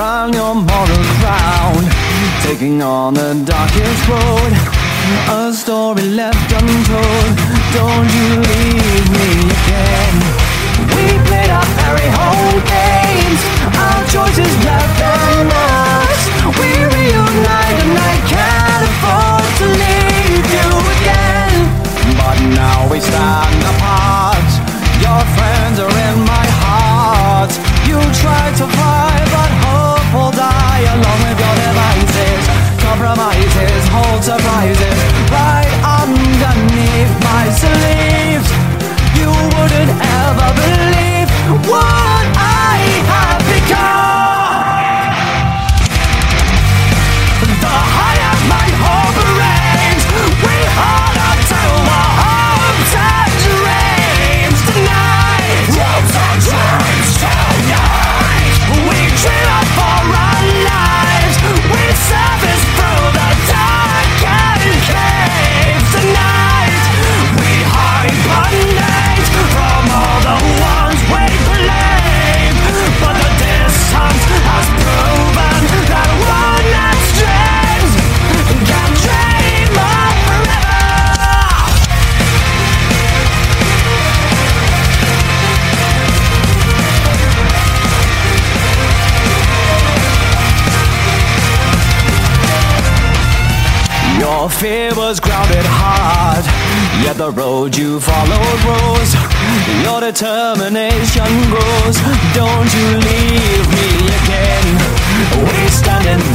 around your moral crown. Taking on the darkest road A story left untold. Don't you leave me again. We played our very whole games. Our choices left us We reunite and I can't afford to leave you again. But now we start to leave Your fear was grounded hard Yet the road you followed rose Your determination grows. Don't you leave me again We stand.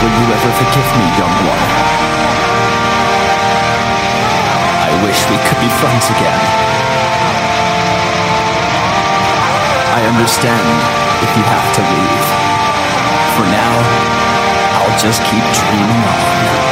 Will you ever forgive me, young one? I wish we could be friends again. I understand if you have to leave. For now, I'll just keep dreaming on.